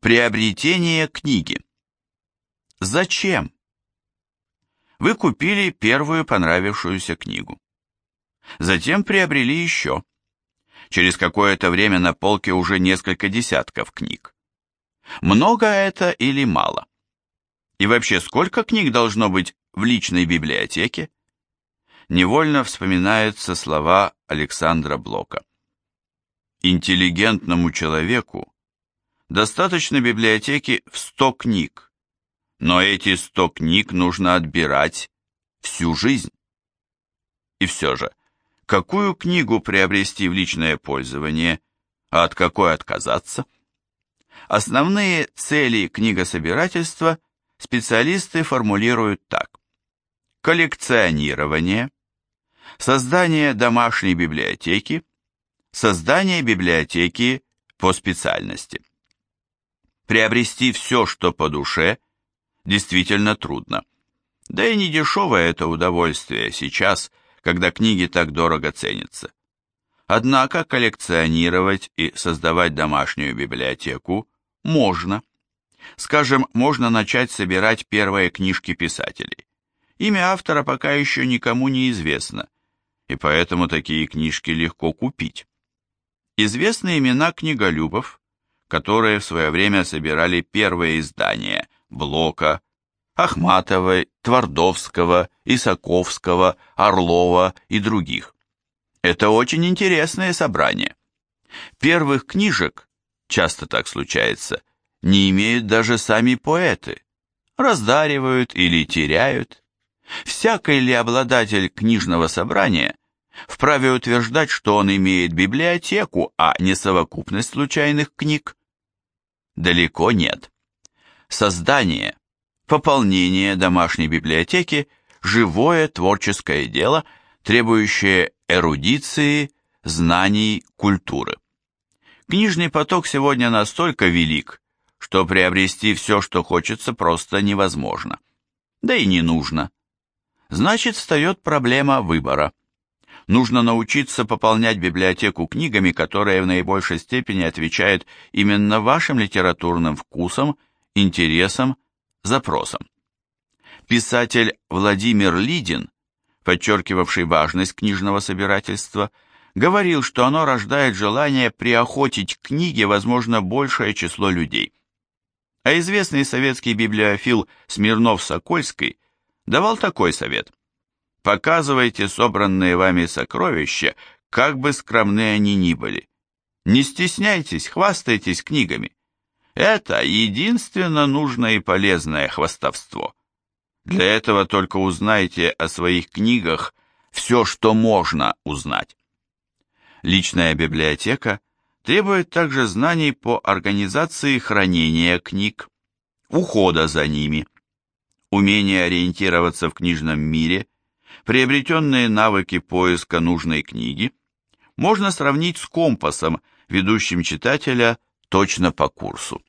Приобретение книги. Зачем? Вы купили первую понравившуюся книгу. Затем приобрели еще. Через какое-то время на полке уже несколько десятков книг. Много это или мало? И вообще, сколько книг должно быть в личной библиотеке? Невольно вспоминаются слова Александра Блока. Интеллигентному человеку достаточно библиотеки в 100 книг, но эти 100 книг нужно отбирать всю жизнь. И все же, какую книгу приобрести в личное пользование, а от какой отказаться? Основные цели книгособирательства специалисты формулируют так. Коллекционирование, создание домашней библиотеки, создание библиотеки по специальности. Приобрести все, что по душе, действительно трудно. Да и не дешевое это удовольствие сейчас, когда книги так дорого ценятся. Однако коллекционировать и создавать домашнюю библиотеку можно. Скажем, можно начать собирать первые книжки писателей. Имя автора пока еще никому не известно, и поэтому такие книжки легко купить. Известны имена книголюбов, которые в свое время собирали первые издания Блока, Ахматовой, Твардовского, Исаковского, Орлова и других. Это очень интересное собрание. Первых книжек, часто так случается, не имеют даже сами поэты, раздаривают или теряют. Всякий ли обладатель книжного собрания вправе утверждать, что он имеет библиотеку, а не совокупность случайных книг? Далеко нет. Создание, пополнение домашней библиотеки – живое творческое дело, требующее эрудиции, знаний, культуры. Книжный поток сегодня настолько велик, что приобрести все, что хочется, просто невозможно. Да и не нужно. Значит, встает проблема выбора. Нужно научиться пополнять библиотеку книгами, которые в наибольшей степени отвечают именно вашим литературным вкусам, интересам, запросам. Писатель Владимир Лидин, подчеркивавший важность книжного собирательства, говорил, что оно рождает желание приохотить к книге, возможно, большее число людей. А известный советский библиофил Смирнов-Сокольский давал такой совет – Показывайте собранные вами сокровища, как бы скромны они ни были. Не стесняйтесь, хвастайтесь книгами. Это единственно нужное и полезное хвастовство. Для этого только узнайте о своих книгах все, что можно узнать. Личная библиотека требует также знаний по организации хранения книг, ухода за ними, умение ориентироваться в книжном мире – Приобретенные навыки поиска нужной книги можно сравнить с компасом, ведущим читателя точно по курсу.